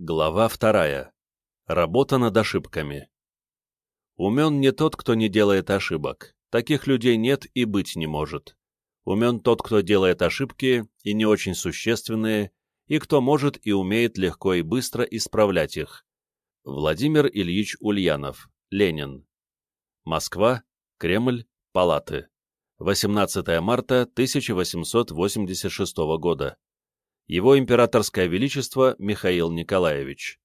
Глава вторая. Работа над ошибками. Умен не тот, кто не делает ошибок. Таких людей нет и быть не может. Умен тот, кто делает ошибки, и не очень существенные, и кто может и умеет легко и быстро исправлять их. Владимир Ильич Ульянов, Ленин. Москва, Кремль, Палаты. 18 марта 1886 года его императорское величество Михаил Николаевич.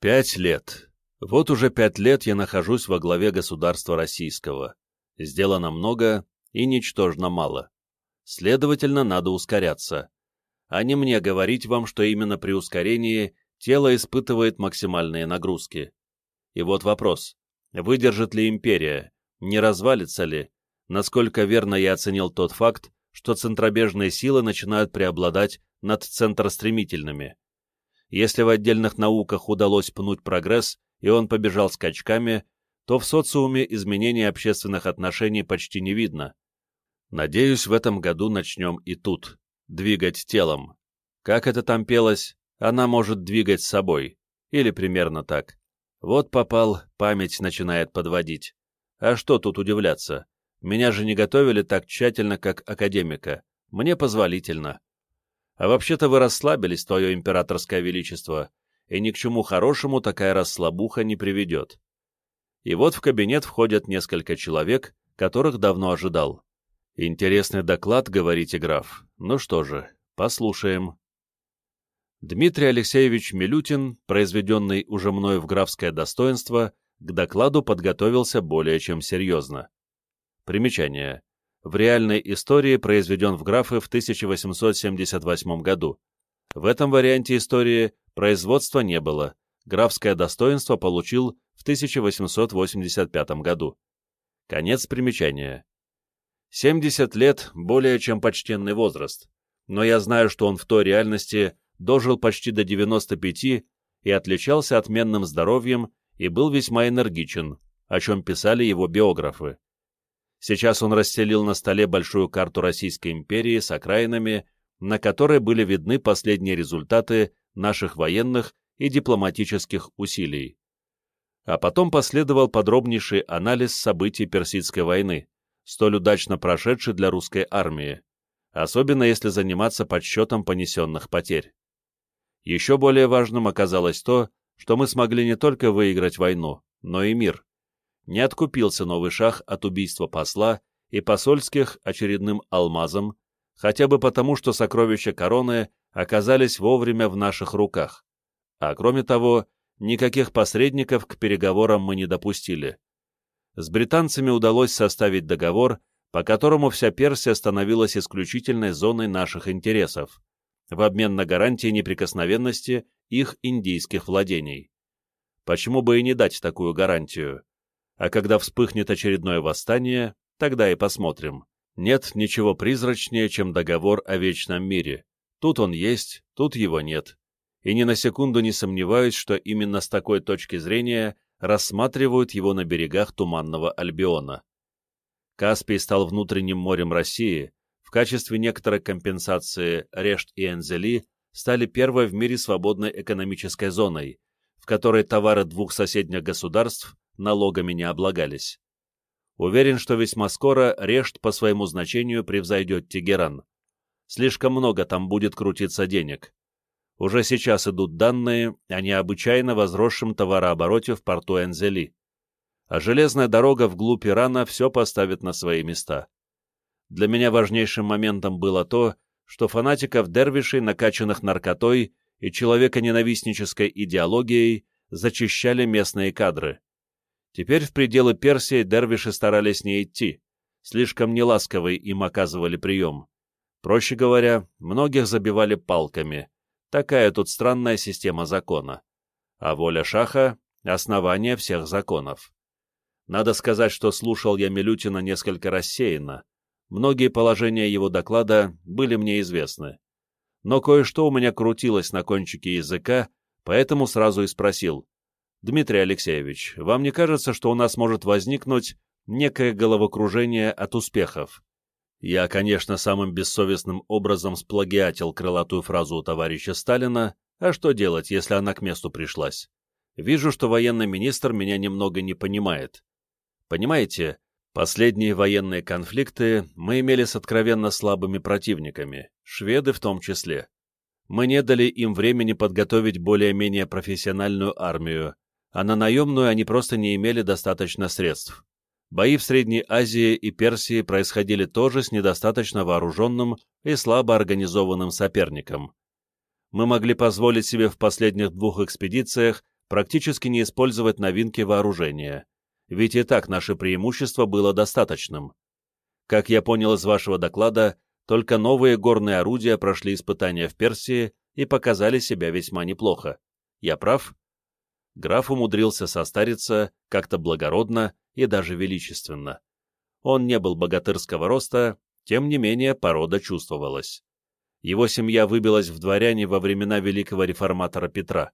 Пять лет. Вот уже пять лет я нахожусь во главе государства российского. Сделано много и ничтожно мало. Следовательно, надо ускоряться. А не мне говорить вам, что именно при ускорении тело испытывает максимальные нагрузки. И вот вопрос. Выдержит ли империя? Не развалится ли? Насколько верно я оценил тот факт, что центробежные силы начинают преобладать над центростремительными. Если в отдельных науках удалось пнуть прогресс, и он побежал скачками, то в социуме изменения общественных отношений почти не видно. Надеюсь, в этом году начнем и тут. Двигать телом. Как это там пелось, она может двигать собой. Или примерно так. Вот попал, память начинает подводить. А что тут удивляться? Меня же не готовили так тщательно, как академика. Мне позволительно. А вообще-то вы расслабились, твое императорское величество, и ни к чему хорошему такая расслабуха не приведет. И вот в кабинет входят несколько человек, которых давно ожидал. Интересный доклад, говорите, граф. Ну что же, послушаем. Дмитрий Алексеевич Милютин, произведенный уже мною в графское достоинство, к докладу подготовился более чем серьезно. Примечание в реальной истории произведен в графы в 1878 году. В этом варианте истории производства не было, графское достоинство получил в 1885 году. Конец примечания. 70 лет – более чем почтенный возраст, но я знаю, что он в той реальности дожил почти до 95 и отличался отменным здоровьем и был весьма энергичен, о чем писали его биографы. Сейчас он расстелил на столе большую карту Российской империи с окраинами, на которой были видны последние результаты наших военных и дипломатических усилий. А потом последовал подробнейший анализ событий Персидской войны, столь удачно прошедшей для русской армии, особенно если заниматься подсчетом понесенных потерь. Еще более важным оказалось то, что мы смогли не только выиграть войну, но и мир не откупился новый шах от убийства посла и посольских очередным алмазом, хотя бы потому, что сокровища короны оказались вовремя в наших руках. А кроме того, никаких посредников к переговорам мы не допустили. С британцами удалось составить договор, по которому вся Персия становилась исключительной зоной наших интересов, в обмен на гарантии неприкосновенности их индийских владений. Почему бы и не дать такую гарантию? А когда вспыхнет очередное восстание, тогда и посмотрим. Нет ничего призрачнее, чем договор о вечном мире. Тут он есть, тут его нет. И ни на секунду не сомневаюсь, что именно с такой точки зрения рассматривают его на берегах Туманного Альбиона. Каспий стал внутренним морем России, в качестве некоторой компенсации Решт и Энзели стали первой в мире свободной экономической зоной, в которой товары двух соседних государств налогами не облагались. Уверен, что весьма скоро Решт по своему значению превзойдет Тегеран. Слишком много там будет крутиться денег. Уже сейчас идут данные о необычайно возросшем товарообороте в порту Энзели. А железная дорога вглубь Ирана все поставит на свои места. Для меня важнейшим моментом было то, что фанатиков дервишей, накачанных наркотой и человеконенавистнической идеологией, зачищали местные кадры. Теперь в пределы Персии дервиши старались не идти, слишком неласковый им оказывали прием. Проще говоря, многих забивали палками. Такая тут странная система закона. А воля Шаха — основание всех законов. Надо сказать, что слушал я Милютина несколько рассеянно. Многие положения его доклада были мне известны. Но кое-что у меня крутилось на кончике языка, поэтому сразу и спросил. Дмитрий Алексеевич, вам не кажется, что у нас может возникнуть некое головокружение от успехов? Я, конечно, самым бессовестным образом сплагиатил крылатую фразу у товарища Сталина, А что делать, если она к месту пришлась? Вижу, что военный министр меня немного не понимает. Понимаете, последние военные конфликты мы имели с откровенно слабыми противниками, шведы в том числе. Мы не дали им времени подготовить более-менее профессиональную армию, а на наемную они просто не имели достаточно средств. Бои в Средней Азии и Персии происходили тоже с недостаточно вооруженным и слабо организованным соперником. Мы могли позволить себе в последних двух экспедициях практически не использовать новинки вооружения, ведь и так наше преимущество было достаточным. Как я понял из вашего доклада, только новые горные орудия прошли испытания в Персии и показали себя весьма неплохо. Я прав? Граф умудрился состариться как-то благородно и даже величественно. Он не был богатырского роста, тем не менее порода чувствовалась. Его семья выбилась в дворяне во времена великого реформатора Петра.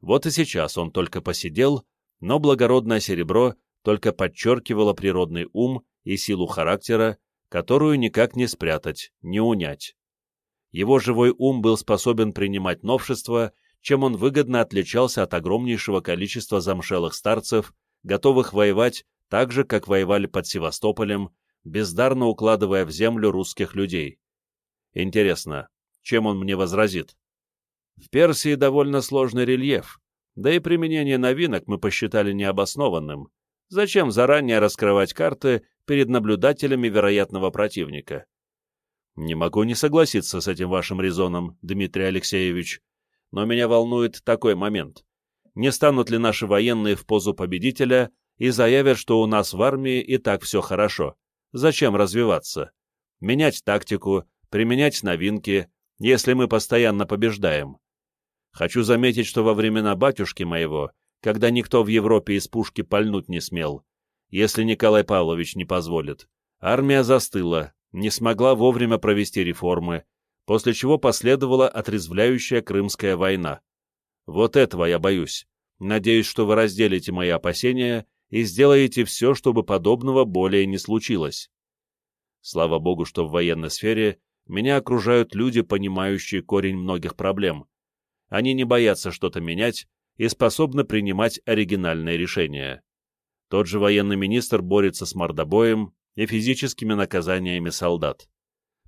Вот и сейчас он только посидел, но благородное серебро только подчеркивало природный ум и силу характера, которую никак не спрятать, не унять. Его живой ум был способен принимать новшества, чем он выгодно отличался от огромнейшего количества замшелых старцев, готовых воевать так же, как воевали под Севастополем, бездарно укладывая в землю русских людей. Интересно, чем он мне возразит? В Персии довольно сложный рельеф, да и применение новинок мы посчитали необоснованным. Зачем заранее раскрывать карты перед наблюдателями вероятного противника. Не могу не согласиться с этим вашим резоном, Дмитрий Алексеевич, но меня волнует такой момент. Не станут ли наши военные в позу победителя и заявят, что у нас в армии и так все хорошо? Зачем развиваться? Менять тактику, применять новинки, если мы постоянно побеждаем. Хочу заметить, что во времена батюшки моего, когда никто в Европе из пушки пальнуть не смел, если Николай Павлович не позволит. Армия застыла, не смогла вовремя провести реформы, после чего последовала отрезвляющая Крымская война. Вот этого я боюсь. Надеюсь, что вы разделите мои опасения и сделаете все, чтобы подобного более не случилось. Слава богу, что в военной сфере меня окружают люди, понимающие корень многих проблем. Они не боятся что-то менять и способны принимать оригинальные решения. Тот же военный министр борется с мордобоем и физическими наказаниями солдат.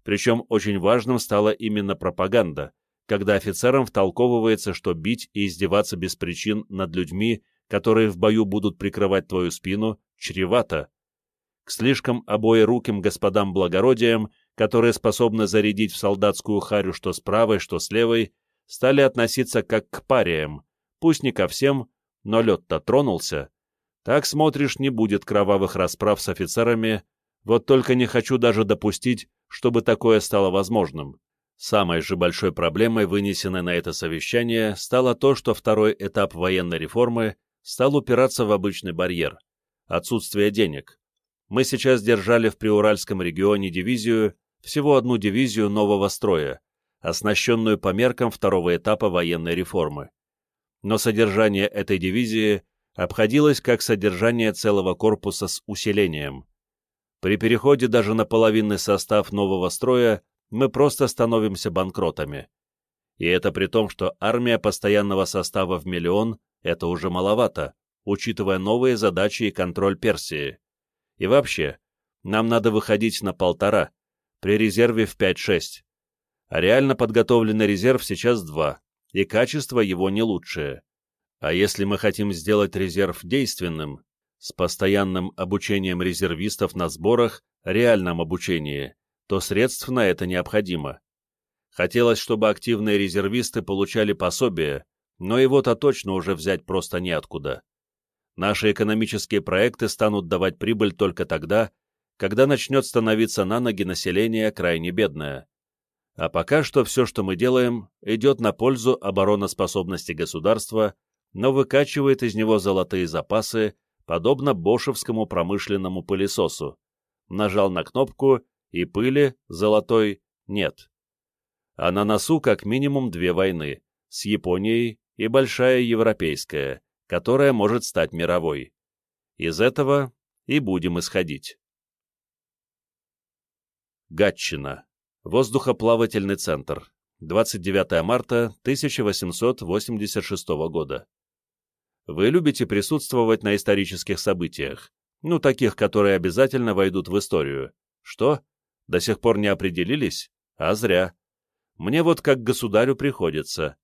Причем очень важным стала именно пропаганда, когда офицерам втолковывается, что бить и издеваться без причин над людьми, которые в бою будут прикрывать твою спину, чревато. К слишком обоеруким господам благородиям, которые способны зарядить в солдатскую харю что с правой, что с левой, стали относиться как к париям, пусть не ко всем, но лед-то тронулся, так смотришь, не будет кровавых расправ с офицерами, вот только не хочу даже допустить, чтобы такое стало возможным. Самой же большой проблемой, вынесенной на это совещание, стало то, что второй этап военной реформы стал упираться в обычный барьер – отсутствие денег. Мы сейчас держали в Приуральском регионе дивизию, всего одну дивизию нового строя, оснащенную по меркам второго этапа военной реформы. Но содержание этой дивизии – обходилось как содержание целого корпуса с усилением. При переходе даже на половинный состав нового строя мы просто становимся банкротами. И это при том, что армия постоянного состава в миллион – это уже маловато, учитывая новые задачи и контроль Персии. И вообще, нам надо выходить на полтора, при резерве в 5-6. А реально подготовленный резерв сейчас два, и качество его не лучшее. А если мы хотим сделать резерв действенным, с постоянным обучением резервистов на сборах, реальном обучении, то средств на это необходимо. Хотелось, чтобы активные резервисты получали пособие, но его-то точно уже взять просто неоткуда. Наши экономические проекты станут давать прибыль только тогда, когда начнет становиться на ноги население крайне бедное. А пока что все, что мы делаем, идет на пользу обороноспособности государства но выкачивает из него золотые запасы, подобно бошевскому промышленному пылесосу. Нажал на кнопку, и пыли, золотой, нет. А на носу как минимум две войны, с Японией и большая европейская, которая может стать мировой. Из этого и будем исходить. Гатчина. Воздухоплавательный центр. 29 марта 1886 года. Вы любите присутствовать на исторических событиях, ну, таких, которые обязательно войдут в историю. Что? До сих пор не определились? А зря. Мне вот как государю приходится.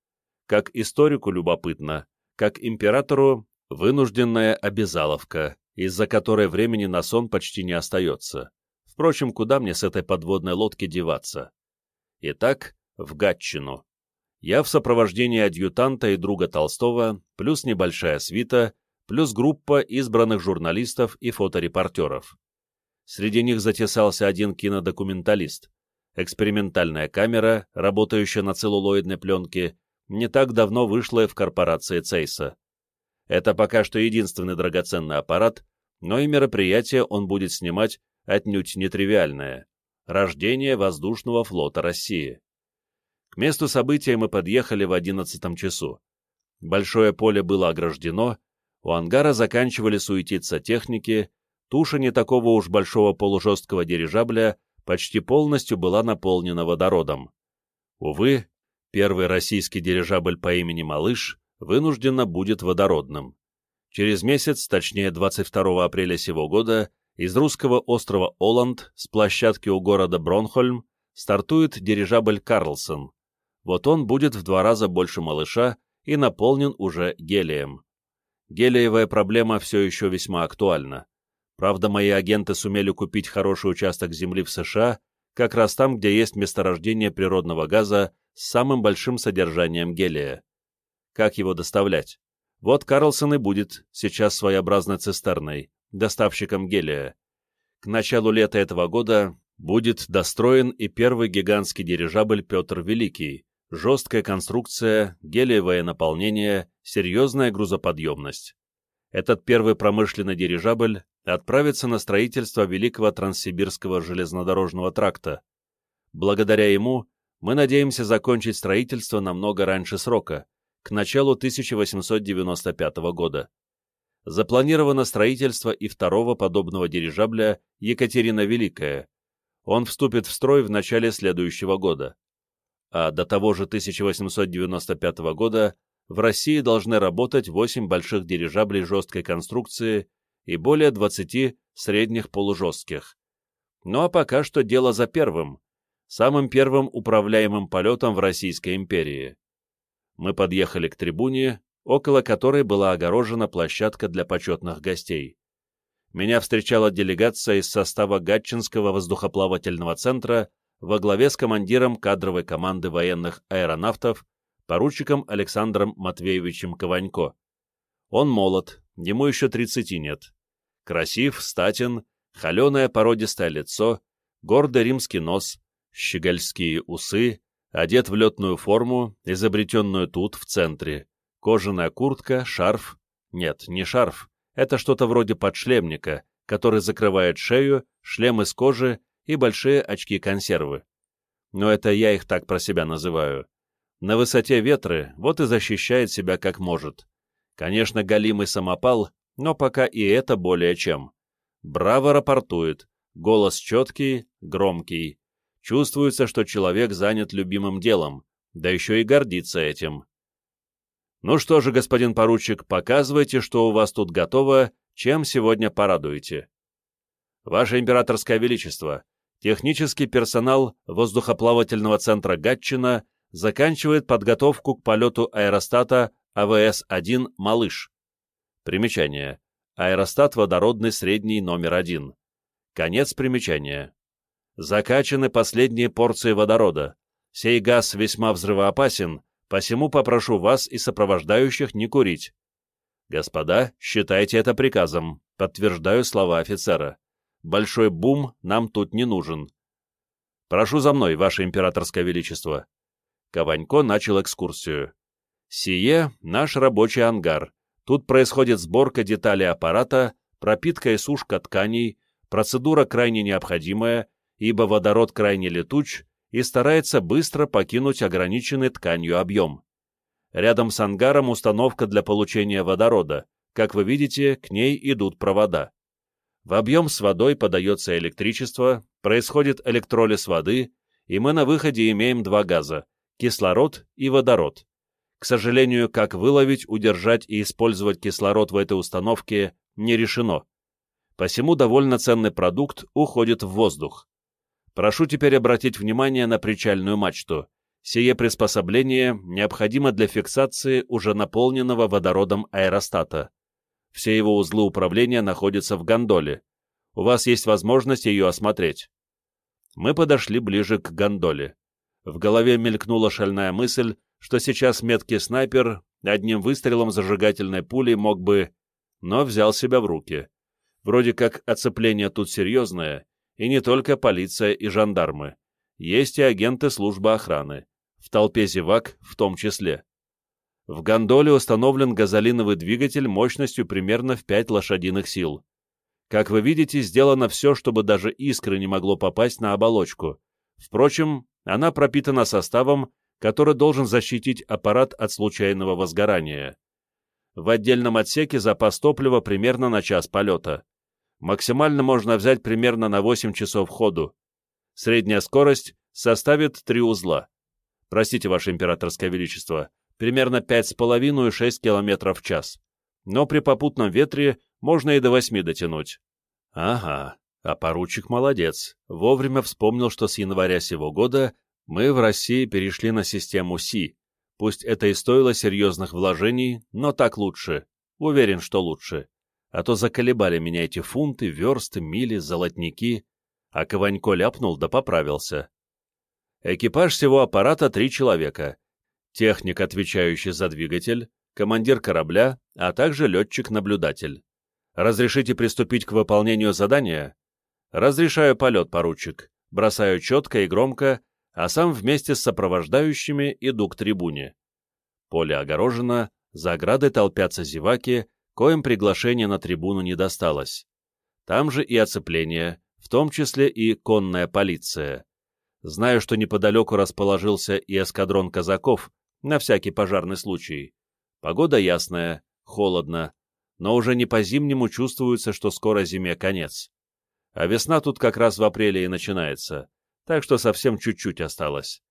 Как историку любопытно, как императору вынужденная обязаловка, из-за которой времени на сон почти не остается. Впрочем, куда мне с этой подводной лодки деваться? Итак, в Гатчину. Я в сопровождении адъютанта и друга Толстого, плюс небольшая свита, плюс группа избранных журналистов и фоторепортеров. Среди них затесался один кинодокументалист. Экспериментальная камера, работающая на целлулоидной пленке, не так давно вышла в корпорации Цейса. Это пока что единственный драгоценный аппарат, но и мероприятие он будет снимать отнюдь нетривиальное – рождение воздушного флота России. К месту события мы подъехали в одиннадцатом часу. Большое поле было ограждено, у ангара заканчивали суетиться техники, туша не такого уж большого полужесткого дирижабля почти полностью была наполнена водородом. Увы, первый российский дирижабль по имени «Малыш» вынужденно будет водородным. Через месяц, точнее 22 апреля сего года, из русского острова Оланд с площадки у города Бронхольм стартует дирижабль «Карлсон». Вот он будет в два раза больше «Малыша» и наполнен уже гелием. Гелиевая проблема все еще весьма актуальна. Правда, мои агенты сумели купить хороший участок земли в США, как раз там, где есть месторождение природного газа с самым большим содержанием гелия. Как его доставлять? Вот Карлсон и будет сейчас своеобразной цистерной, доставщиком гелия. К началу лета этого года будет достроен и первый гигантский дирижабль «Петр Великий», жесткая конструкция, гелиевое наполнение, серьезная грузоподъемность. Этот первый промышленный дирижабль отправится на строительство Великого Транссибирского железнодорожного тракта. Благодаря ему мы надеемся закончить строительство намного раньше срока, к началу 1895 года. Запланировано строительство и второго подобного дирижабля Екатерина Великая. Он вступит в строй в начале следующего года. А до того же 1895 года в России должны работать 8 больших дирижаблей жесткой конструкции и более 20 средних полужестких. Ну а пока что дело за первым, самым первым управляемым полетом в Российской империи мы подъехали к трибуне, около которой была огорожена площадка для почетных гостей. Меня встречала делегация из состава Гатчинского воздухоплавательного центра во главе с командиром кадровой команды военных аэронавтов, поручиком Александром Матвеевичем Кованько. Он молод, ему еще 30 нет. Красив, статен, холеное породистое лицо, гордый римский нос, щегольские усы, одет в летную форму, изобретенную тут, в центре. Кожаная куртка, шарф. Нет, не шарф. Это что-то вроде подшлемника, который закрывает шею, шлем из кожи и большие очки-консервы. Но это я их так про себя называю. На высоте ветры, вот и защищает себя как может. Конечно, галимый самопал, но пока и это более чем. Браво рапортует, голос четкий, громкий. Чувствуется, что человек занят любимым делом, да еще и гордится этим. Ну что же, господин поручик, показывайте, что у вас тут готово, чем сегодня порадуете. Ваше императорское величество, технический персонал воздухоплавательного центра Гатчина заканчивает подготовку к полету аэростата АВС-1 «Малыш». Примечание. Аэростат водородный средний номер один. Конец примечания. Закачаны последние порции водорода. Сей газ весьма взрывоопасен, посему попрошу вас и сопровождающих не курить. Господа, считайте это приказом, подтверждаю слова офицера. Большой бум нам тут не нужен. Прошу за мной, ваше императорское величество. Кованько начал экскурсию. Сие — наш рабочий ангар. Тут происходит сборка деталей аппарата, пропитка и сушка тканей, процедура крайне необходимая, ибо водород крайне летуч и старается быстро покинуть ограниченный тканью объем. Рядом с ангаром установка для получения водорода. Как вы видите, к ней идут провода. В объем с водой подается электричество, происходит электролиз воды, и мы на выходе имеем два газа кислород и водород. К сожалению, как выловить, удержать и использовать кислород в этой установке не решено. Посему довольно ценный продукт уходит в воздух. Прошу теперь обратить внимание на причальную мачту. Сие приспособление необходимо для фиксации уже наполненного водородом аэростата. Все его узлы управления находятся в гондоле. У вас есть возможность ее осмотреть. Мы подошли ближе к гондоле. В голове мелькнула шальная мысль, что сейчас меткий снайпер одним выстрелом зажигательной пули мог бы... Но взял себя в руки. Вроде как оцепление тут серьезное, и не только полиция и жандармы. Есть и агенты службы охраны. В толпе зевак в том числе. В гондоле установлен газолиновый двигатель мощностью примерно в 5 лошадиных сил. Как вы видите, сделано все, чтобы даже искры не могло попасть на оболочку. Впрочем, она пропитана составом, который должен защитить аппарат от случайного возгорания. В отдельном отсеке запас топлива примерно на час полета. Максимально можно взять примерно на 8 часов ходу. Средняя скорость составит 3 узла. Простите, Ваше Императорское Величество, примерно 5,5-6 км в час. Но при попутном ветре можно и до 8 дотянуть. Ага, а поручик молодец. Вовремя вспомнил, что с января сего года мы в России перешли на систему СИ. Пусть это и стоило серьезных вложений, но так лучше. Уверен, что лучше. А то заколебали меня эти фунты, версты, мили, золотники. А Кованько ляпнул да поправился. Экипаж всего аппарата три человека. Техник, отвечающий за двигатель, командир корабля, а также летчик-наблюдатель. Разрешите приступить к выполнению задания? Разрешаю полет, поручик. Бросаю четко и громко, а сам вместе с сопровождающими иду к трибуне. Поле огорожено, за оградой толпятся зеваки, коим приглашение на трибуну не досталось. Там же и оцепление, в том числе и конная полиция. Знаю, что неподалеку расположился и эскадрон казаков, на всякий пожарный случай. Погода ясная, холодно, но уже не по-зимнему чувствуется, что скоро зиме конец. А весна тут как раз в апреле и начинается так что совсем чуть-чуть осталось.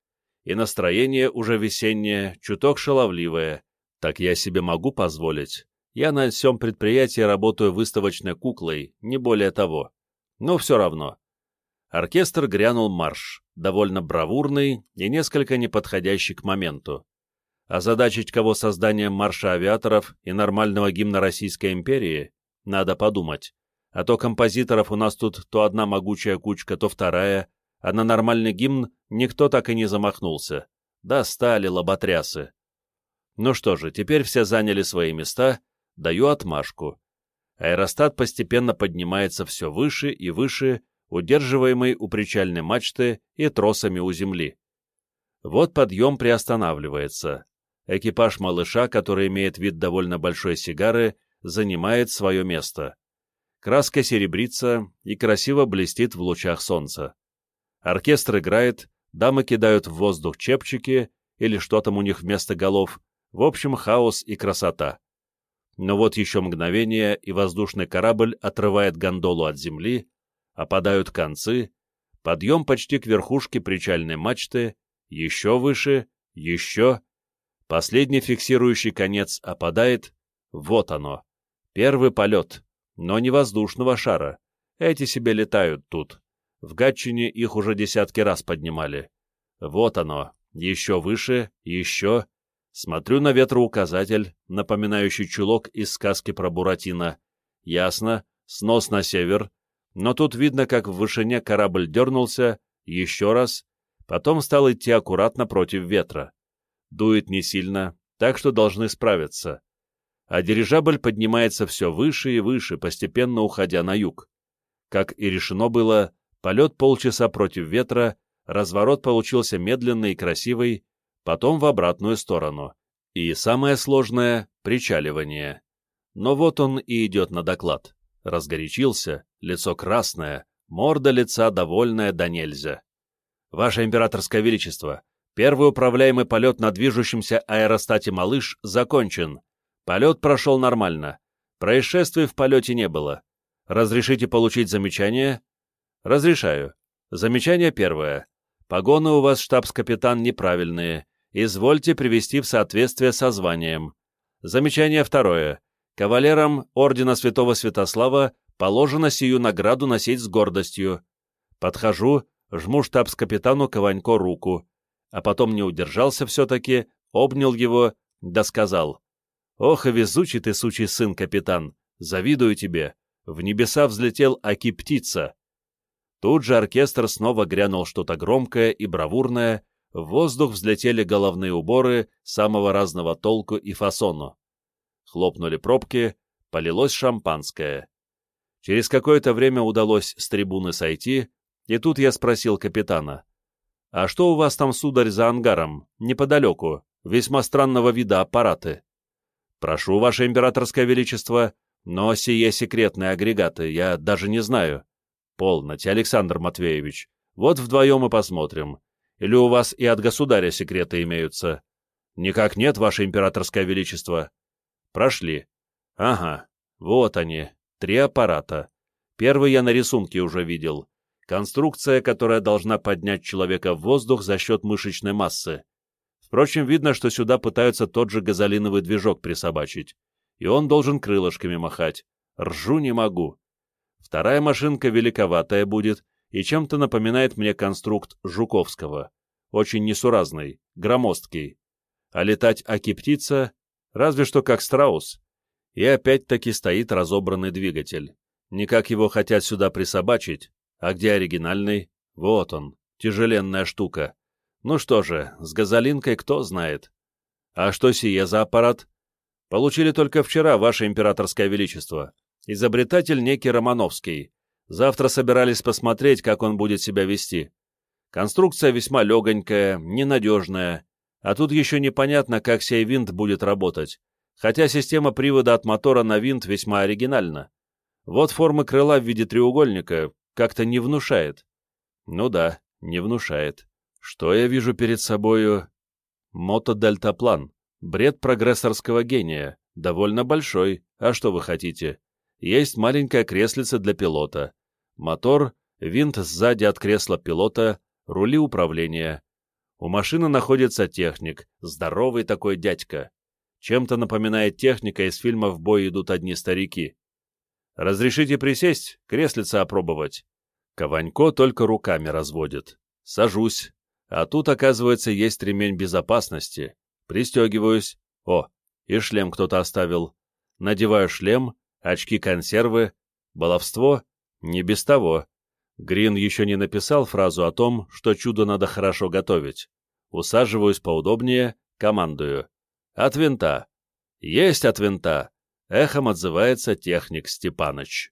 И настроение уже весеннее, чуток шаловливое. Так я себе могу позволить. Я на всем предприятии работаю выставочной куклой, не более того. Но все равно. Оркестр грянул марш, довольно бравурный и несколько неподходящий к моменту. Озадачить кого созданием марша авиаторов и нормального гимна Российской империи, надо подумать. А то композиторов у нас тут то одна могучая кучка, то вторая, а на нормальный гимн никто так и не замахнулся. Достали лоботрясы. Ну что же, теперь все заняли свои места, даю отмашку. Аэростат постепенно поднимается все выше и выше, удерживаемый у причальной мачты и тросами у земли. Вот подъем приостанавливается. Экипаж малыша, который имеет вид довольно большой сигары, занимает свое место. Краска серебрится и красиво блестит в лучах солнца. Оркестр играет, дамы кидают в воздух чепчики или что там у них вместо голов. В общем, хаос и красота. Но вот еще мгновение, и воздушный корабль отрывает гондолу от земли, опадают концы, подъем почти к верхушке причальной мачты, еще выше, еще. Последний фиксирующий конец опадает. Вот оно. Первый полет, но не воздушного шара. Эти себе летают тут. В Гатчине их уже десятки раз поднимали. Вот оно, еще выше, еще. Смотрю на ветроуказатель, напоминающий чулок из сказки про Буратино. Ясно, снос на север. Но тут видно, как в вышине корабль дернулся, еще раз, потом стал идти аккуратно против ветра. Дует не сильно, так что должны справиться. А дирижабль поднимается все выше и выше, постепенно уходя на юг. Как и решено было, Полет полчаса против ветра, разворот получился медленный и красивый, потом в обратную сторону. И самое сложное — причаливание. Но вот он и идет на доклад. Разгорячился, лицо красное, морда лица довольная да нельзя. Ваше императорское величество, первый управляемый полет на движущемся аэростате «Малыш» закончен. Полет прошел нормально. Происшествий в полете не было. Разрешите получить замечание? «Разрешаю. Замечание первое. Погоны у вас, штабс-капитан, неправильные. извольте привести в соответствие со званием. Замечание второе. Кавалерам Ордена Святого Святослава положено сию награду носить с гордостью. Подхожу, жму штабс-капитану Кованько руку, а потом не удержался все-таки, обнял его, да сказал. «Ох, и везучий ты, сучий сын, капитан! Завидую тебе! В небеса взлетел Аки-птица!» Тут же оркестр снова грянул что-то громкое и бравурное, в воздух взлетели головные уборы самого разного толку и фасону. Хлопнули пробки, полилось шампанское. Через какое-то время удалось с трибуны сойти, и тут я спросил капитана. «А что у вас там, сударь, за ангаром, неподалеку, весьма странного вида аппараты?» «Прошу, ваше императорское величество, но сие секретные агрегаты, я даже не знаю». «Полноте, Александр Матвеевич, вот вдвоем и посмотрим. Или у вас и от государя секреты имеются?» «Никак нет, ваше императорское величество». «Прошли». «Ага, вот они, три аппарата. Первый я на рисунке уже видел. Конструкция, которая должна поднять человека в воздух за счет мышечной массы. Впрочем, видно, что сюда пытаются тот же газолиновый движок присобачить. И он должен крылышками махать. Ржу не могу. Вторая машинка великоватая будет и чем-то напоминает мне конструкт Жуковского. Очень несуразный, громоздкий. А летать аки-птица разве что как страус. И опять-таки стоит разобранный двигатель. Никак его хотят сюда присобачить, а где оригинальный? Вот он, тяжеленная штука. Ну что же, с газолинкой кто знает. А что сие за аппарат? Получили только вчера, ваше императорское величество. Изобретатель некий Романовский. Завтра собирались посмотреть, как он будет себя вести. Конструкция весьма легонькая, ненадежная, а тут еще непонятно, как сей винт будет работать, хотя система привода от мотора на винт весьма оригинальна. Вот форма крыла в виде треугольника, как-то не внушает. Ну да, не внушает. Что я вижу перед собою? Мотодельтаплан. Бред прогрессорского гения. Довольно большой. А что вы хотите? Есть маленькая креслица для пилота. Мотор, винт сзади от кресла пилота, рули управления. У машины находится техник, здоровый такой дядька. Чем-то напоминает техника из фильма «В бой идут одни старики». «Разрешите присесть, креслица опробовать?» Кованько только руками разводит. Сажусь. А тут, оказывается, есть ремень безопасности. Пристегиваюсь. О, и шлем кто-то оставил. Надеваю шлем, очки-консервы. Баловство? Не без того. Грин еще не написал фразу о том, что чудо надо хорошо готовить. Усаживаюсь поудобнее, командую. От винта. Есть от винта. Эхом отзывается техник Степаныч.